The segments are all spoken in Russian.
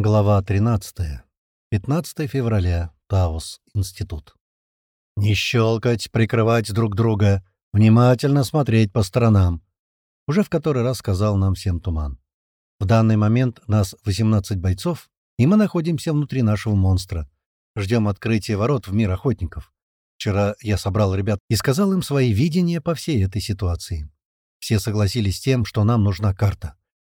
Глава 13. 15 февраля. Таус. Институт. «Не щелкать, прикрывать друг друга, внимательно смотреть по сторонам», уже в который раз сказал нам всем Туман. В данный момент нас 18 бойцов, и мы находимся внутри нашего монстра. Ждем открытия ворот в мир охотников. Вчера я собрал ребят и сказал им свои видения по всей этой ситуации. Все согласились с тем, что нам нужна карта.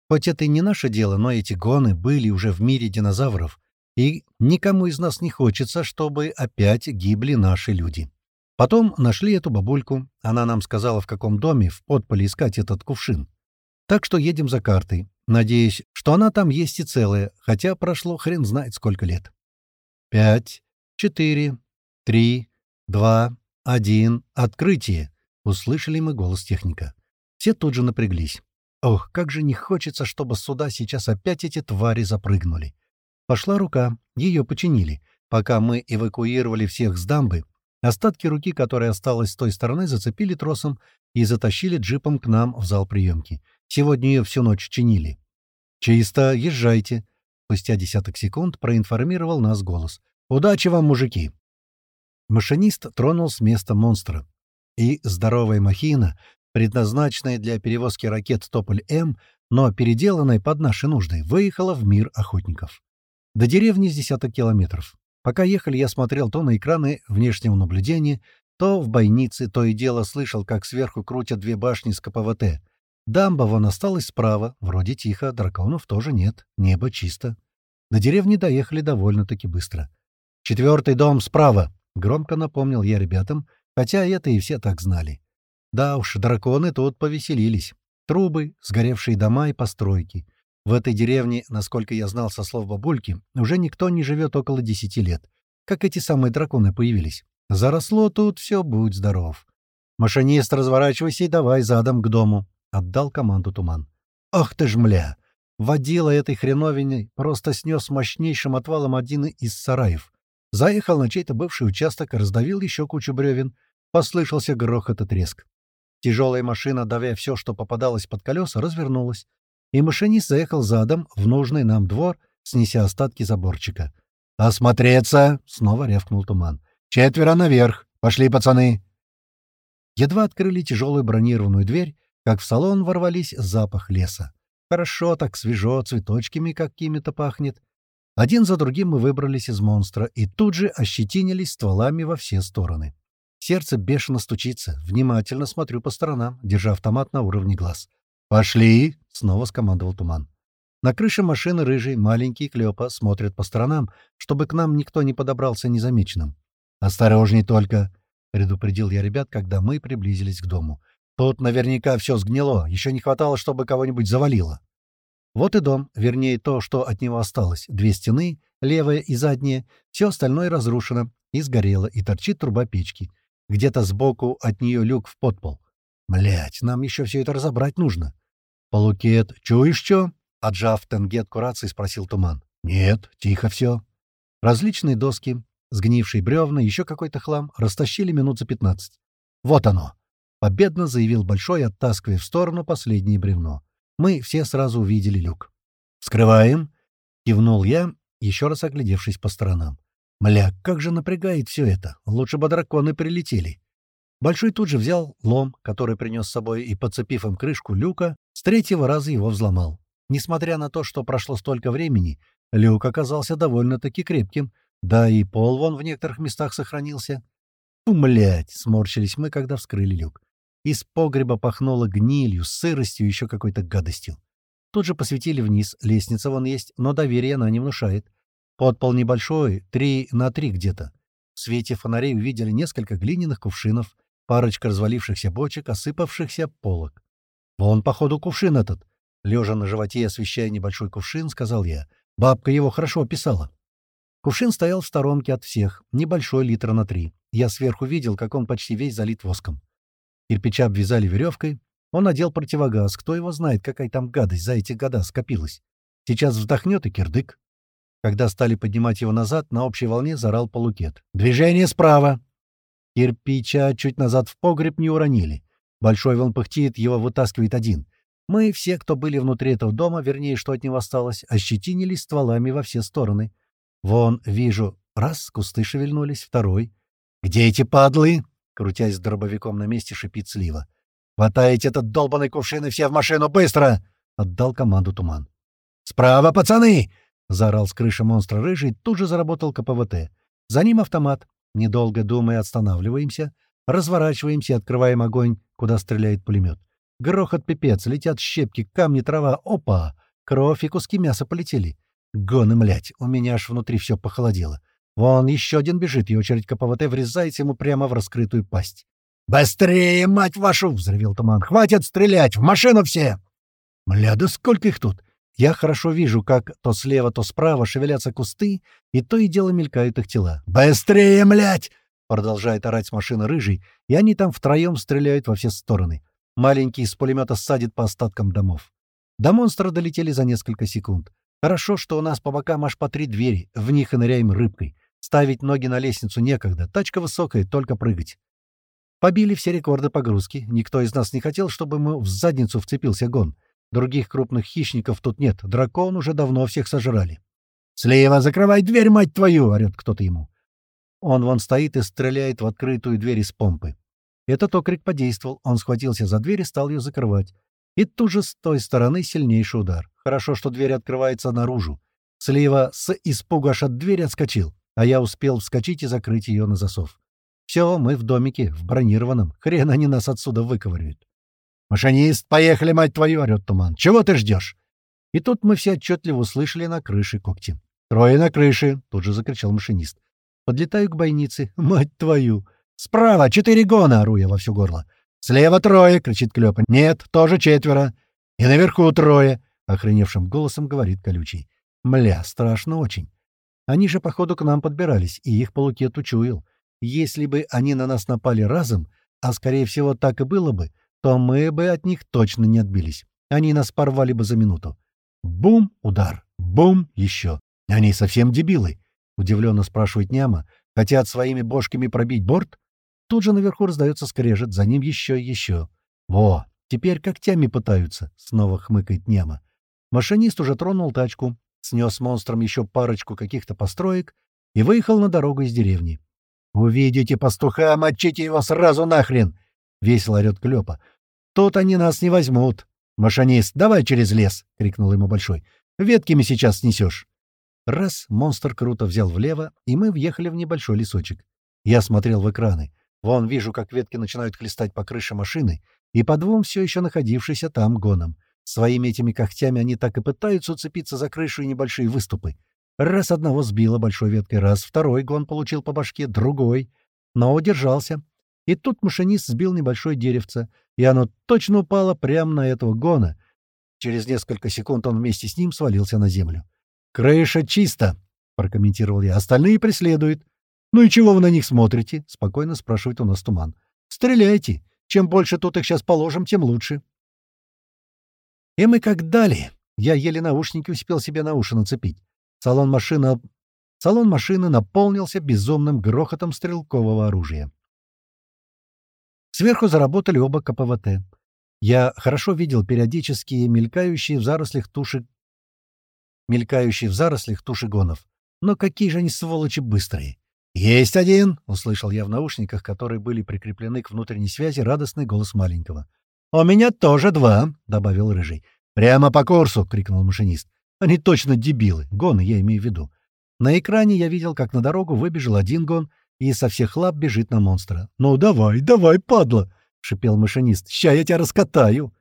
Хоть это и не наше дело, но эти гоны были уже в мире динозавров, и никому из нас не хочется, чтобы опять гибли наши люди. Потом нашли эту бабульку. Она нам сказала, в каком доме в подполе искать этот кувшин. Так что едем за картой. Надеюсь, что она там есть и целая, хотя прошло хрен знает сколько лет. «Пять, четыре, три, два, один, открытие!» — услышали мы голос техника. Все тут же напряглись. Ох, как же не хочется, чтобы сюда сейчас опять эти твари запрыгнули. Пошла рука, ее починили. Пока мы эвакуировали всех с дамбы, остатки руки, которая осталась с той стороны, зацепили тросом и затащили джипом к нам в зал приемки. Сегодня ее всю ночь чинили. «Чисто, езжайте», — спустя десяток секунд проинформировал нас голос. «Удачи вам, мужики!» Машинист тронул с места монстра. И здоровая махина, предназначенная для перевозки ракет «Тополь-М», но переделанная под наши нужды, выехала в мир охотников. До деревни с десяток километров. Пока ехали, я смотрел то на экраны внешнего наблюдения, то в бойнице, то и дело слышал, как сверху крутят две башни с КПВТ. Дамба вон осталась справа, вроде тихо, драконов тоже нет, небо чисто. До деревни доехали довольно-таки быстро. «Четвертый дом справа», — громко напомнил я ребятам, хотя это и все так знали. Да уж, драконы тут повеселились. Трубы, сгоревшие дома и постройки. В этой деревне, насколько я знал со слов бабульки, уже никто не живет около десяти лет. Как эти самые драконы появились. Заросло тут все, будь здоров. «Машинист, разворачивайся и давай задом к дому», — отдал команду Туман. «Ах ты ж, мля!» Водила этой хреновиной просто снес мощнейшим отвалом один из сараев. Заехал на чей-то бывший участок, раздавил еще кучу бревен. Послышался грохот и треск. Тяжелая машина, давя все, что попадалось под колеса, развернулась, и машинист заехал задом в нужный нам двор, снеся остатки заборчика. «Осмотреться!» — снова рявкнул туман. «Четверо наверх! Пошли, пацаны!» Едва открыли тяжелую бронированную дверь, как в салон ворвались запах леса. Хорошо так, свежо, цветочками какими-то пахнет. Один за другим мы выбрались из монстра и тут же ощетинились стволами во все стороны. Сердце бешено стучится. Внимательно смотрю по сторонам, держа автомат на уровне глаз. «Пошли!» — снова скомандовал Туман. На крыше машины рыжий, маленький Клёпа смотрят по сторонам, чтобы к нам никто не подобрался незамеченным. «Осторожней только!» — предупредил я ребят, когда мы приблизились к дому. «Тут наверняка все сгнило, еще не хватало, чтобы кого-нибудь завалило». Вот и дом, вернее, то, что от него осталось. Две стены, левая и задняя, все остальное разрушено и сгорело, и торчит труба печки. Где-то сбоку от нее люк в подпол. Блять, нам еще все это разобрать нужно. «Полукет, чуешь что?» — отжав тенгетку рации, спросил Туман. «Нет, тихо все». Различные доски, сгнившие бревна, еще какой-то хлам, растащили минут за пятнадцать. «Вот оно!» — победно заявил Большой, оттаскивая в сторону последнее бревно. Мы все сразу увидели люк. «Вскрываем!» — кивнул я, еще раз оглядевшись по сторонам. Мля, как же напрягает все это. Лучше бы драконы прилетели. Большой тут же взял лом, который принес с собой, и, подцепив им крышку люка, с третьего раза его взломал. Несмотря на то, что прошло столько времени, люк оказался довольно-таки крепким, да и пол вон в некоторых местах сохранился. «Умлять!» — сморщились мы, когда вскрыли люк. Из погреба пахнуло гнилью, сыростью и еще какой-то гадостью. Тут же посветили вниз, лестница вон есть, но доверия она не внушает. Подпол небольшой, три на три где-то. В свете фонарей увидели несколько глиняных кувшинов, парочка развалившихся бочек, осыпавшихся полок. «Вон, походу, кувшин этот!» Лежа на животе, освещая небольшой кувшин, сказал я. Бабка его хорошо описала. Кувшин стоял в сторонке от всех, небольшой литра на три. Я сверху видел, как он почти весь залит воском. Кирпича обвязали веревкой. Он надел противогаз. Кто его знает, какая там гадость за эти года скопилась. Сейчас вздохнет и кирдык. Когда стали поднимать его назад, на общей волне зарал полукет. «Движение справа!» Кирпича чуть назад в погреб не уронили. Большой вон пыхтит, его вытаскивает один. Мы все, кто были внутри этого дома, вернее, что от него осталось, ощетинились стволами во все стороны. Вон, вижу, раз, кусты шевельнулись, второй. «Где эти падлы?» — крутясь с дробовиком на месте, шипит Слива. «Хватайте этот долбанный кувшин и все в машину, быстро!» — отдал команду Туман. «Справа, пацаны!» — заорал с крыши монстра рыжий, тут же заработал КПВТ. За ним автомат. Недолго думая, останавливаемся, разворачиваемся открываем огонь, куда стреляет пулемет. Грохот пипец, летят щепки, камни, трава. Опа! Кровь и куски мяса полетели. Гоны, млять, у меня аж внутри все похолодело. Вон еще один бежит, и очередь КПВТ врезается ему прямо в раскрытую пасть. «Быстрее, мать вашу!» — взревел туман. «Хватит стрелять! В машину все!» «Мля, да сколько их тут!» Я хорошо вижу, как то слева, то справа шевелятся кусты, и то и дело мелькают их тела. «Быстрее, млять!» — продолжает орать с машины рыжий, и они там втроем стреляют во все стороны. Маленький из пулемета садит по остаткам домов. До монстра долетели за несколько секунд. Хорошо, что у нас по бокам аж по три двери, в них и ныряем рыбкой. Ставить ноги на лестницу некогда, тачка высокая, только прыгать. Побили все рекорды погрузки. Никто из нас не хотел, чтобы мы в задницу вцепился гон. Других крупных хищников тут нет. Дракон уже давно всех сожрали. «Слева закрывай дверь, мать твою!» — орёт кто-то ему. Он вон стоит и стреляет в открытую дверь из помпы. Этот окрик подействовал, он схватился за дверь и стал ее закрывать. И тут же с той стороны сильнейший удар. Хорошо, что дверь открывается наружу. Слива с испугу аж от двери отскочил, а я успел вскочить и закрыть ее на засов. Все, мы в домике, в бронированном. Хрен они нас отсюда выковыривают. «Машинист, поехали, мать твою!» — орёт туман. «Чего ты ждешь?» И тут мы все отчетливо услышали на крыше когти. «Трое на крыше!» — тут же закричал машинист. Подлетаю к бойнице. «Мать твою!» «Справа! Четыре гона!» — ору я во все горло. «Слева трое!» — кричит Клёпа. «Нет, тоже четверо!» «И наверху трое!» — охреневшим голосом говорит Колючий. «Мля, страшно очень!» Они же, походу, к нам подбирались, и их полукет учуял. Если бы они на нас напали разом, а, скорее всего, так и было бы, то мы бы от них точно не отбились. Они нас порвали бы за минуту. Бум! Удар! Бум! Еще! Они совсем дебилы! Удивленно спрашивает Няма. Хотят своими бошками пробить борт? Тут же наверху раздается скрежет, за ним еще и еще. «Во! Теперь когтями пытаются!» — снова хмыкает Нема. Машинист уже тронул тачку, снес монстром еще парочку каких-то построек и выехал на дорогу из деревни. «Увидите пастуха, мочите его сразу нахрен!» — весело орёт Клёпа. «Тут они нас не возьмут!» «Машинист, давай через лес!» — крикнул ему Большой. «Ветками сейчас снесешь!» Раз, монстр круто взял влево, и мы въехали в небольшой лесочек. Я смотрел в экраны. Вон вижу, как ветки начинают хлестать по крыше машины, и по двум все еще находившейся там гоном. Своими этими когтями они так и пытаются уцепиться за крышу и небольшие выступы. Раз одного сбило большой веткой, раз второй гон получил по башке, другой. Но удержался. И тут машинист сбил небольшое деревце, и оно точно упало прямо на этого гона. Через несколько секунд он вместе с ним свалился на землю. «Крыша чисто», — прокомментировал я. «Остальные преследуют. «Ну и чего вы на них смотрите?» — спокойно спрашивает у нас Туман. «Стреляйте. Чем больше тут их сейчас положим, тем лучше». И мы как дали. Я еле наушники успел себе на уши нацепить. Салон машины, Салон машины наполнился безумным грохотом стрелкового оружия. Сверху заработали оба КПВТ. Я хорошо видел периодические мелькающие в зарослях туши мелькающие в зарослях туши гонов. Но какие же они сволочи быстрые! «Есть один!» — услышал я в наушниках, которые были прикреплены к внутренней связи, радостный голос маленького. «У меня тоже два!» — добавил Рыжий. «Прямо по курсу!» — крикнул машинист. «Они точно дебилы! Гоны, я имею в виду!» На экране я видел, как на дорогу выбежал один гон и со всех лап бежит на монстра. «Ну давай, давай, падла!» — шипел машинист. «Ща я тебя раскатаю!»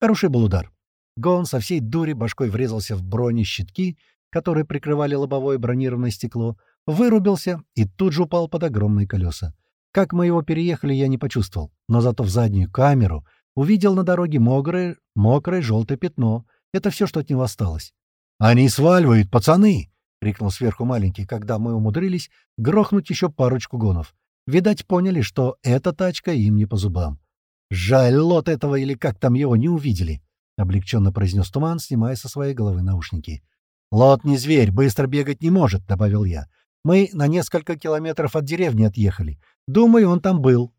Хороший был удар. Гон со всей дури башкой врезался в бронещитки, которые прикрывали лобовое бронированное стекло, вырубился и тут же упал под огромные колеса. Как мы его переехали, я не почувствовал, но зато в заднюю камеру увидел на дороге мокрое, мокрое желтое пятно. Это все, что от него осталось. «Они сваливают, пацаны!» — крикнул сверху маленький, когда мы умудрились грохнуть еще парочку гонов. Видать, поняли, что эта тачка им не по зубам. «Жаль, лот этого или как там его не увидели!» — облегченно произнес Туман, снимая со своей головы наушники. «Лот не зверь, быстро бегать не может», — добавил я. Мы на несколько километров от деревни отъехали. Думаю, он там был.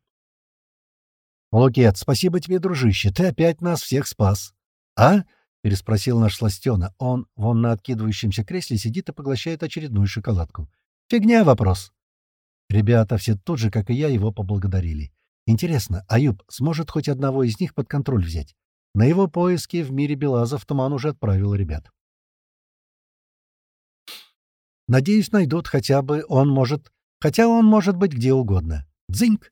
Лукет, спасибо тебе, дружище, ты опять нас всех спас. «А?» — переспросил наш Сластена. Он вон на откидывающемся кресле сидит и поглощает очередную шоколадку. «Фигня вопрос». Ребята все тут же, как и я, его поблагодарили. Интересно, Аюб сможет хоть одного из них под контроль взять? На его поиски в мире Белазов Туман уже отправил ребят. Надеюсь, найдут хотя бы он может... Хотя он может быть где угодно. Дзыньк!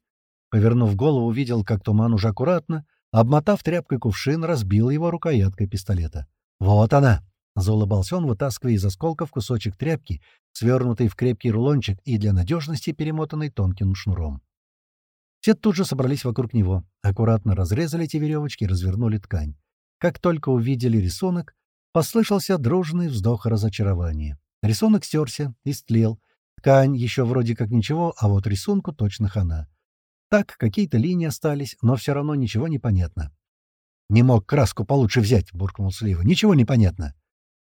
Повернув голову, увидел, как Туман уже аккуратно, обмотав тряпкой кувшин, разбил его рукояткой пистолета. «Вот она!» — заулыбался он, вытаскивая из осколков кусочек тряпки, свернутый в крепкий рулончик и для надежности перемотанный тонким шнуром. Все тут же собрались вокруг него, аккуратно разрезали эти веревочки и развернули ткань. Как только увидели рисунок, послышался дружный вздох разочарования. Рисунок стерся, истлел. Ткань еще вроде как ничего, а вот рисунку точно хана. Так, какие-то линии остались, но все равно ничего не понятно. «Не мог краску получше взять», — буркнул Слива. «Ничего не понятно».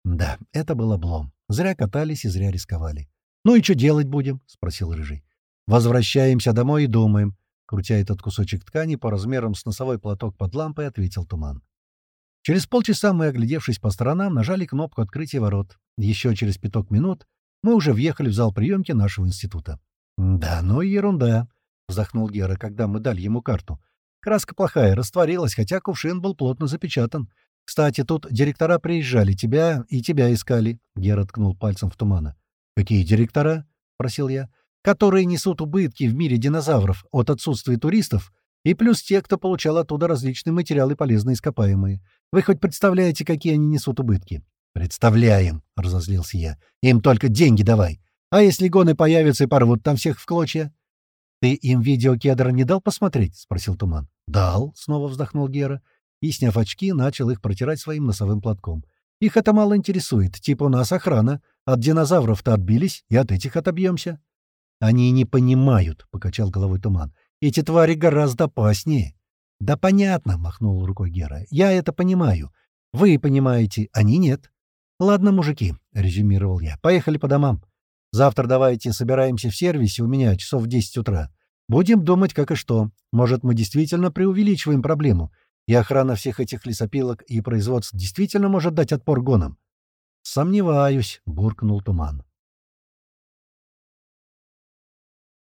Да, это был облом. Зря катались и зря рисковали. «Ну и что делать будем?» — спросил Рыжий. «Возвращаемся домой и думаем». Крутя этот кусочек ткани по размерам с носовой платок под лампой, ответил Туман. Через полчаса мы, оглядевшись по сторонам, нажали кнопку открытия ворот. Еще через пяток минут мы уже въехали в зал приемки нашего института. «Да, ну и ерунда», — вздохнул Гера, когда мы дали ему карту. «Краска плохая, растворилась, хотя кувшин был плотно запечатан. Кстати, тут директора приезжали, тебя и тебя искали», — Гера ткнул пальцем в тумана. «Какие директора?» — просил я. «Которые несут убытки в мире динозавров от отсутствия туристов и плюс те, кто получал оттуда различные материалы полезные ископаемые. Вы хоть представляете, какие они несут убытки?» «Представляем», — разозлился я. «Им только деньги давай. А если гоны появятся и порвут там всех в клочья?» «Ты им видео кедра не дал посмотреть?» — спросил Туман. «Дал», — снова вздохнул Гера. И, сняв очки, начал их протирать своим носовым платком. «Их это мало интересует. Типа у нас охрана. От динозавров-то отбились, и от этих отобьемся». «Они не понимают», — покачал головой Туман. «Эти твари гораздо опаснее». «Да понятно», — махнул рукой Гера. «Я это понимаю. Вы понимаете, они нет». «Ладно, мужики», — резюмировал я. «Поехали по домам. Завтра давайте собираемся в сервисе у меня часов в 10 утра. Будем думать, как и что. Может, мы действительно преувеличиваем проблему, и охрана всех этих лесопилок и производств действительно может дать отпор гонам?» «Сомневаюсь», — буркнул Туман.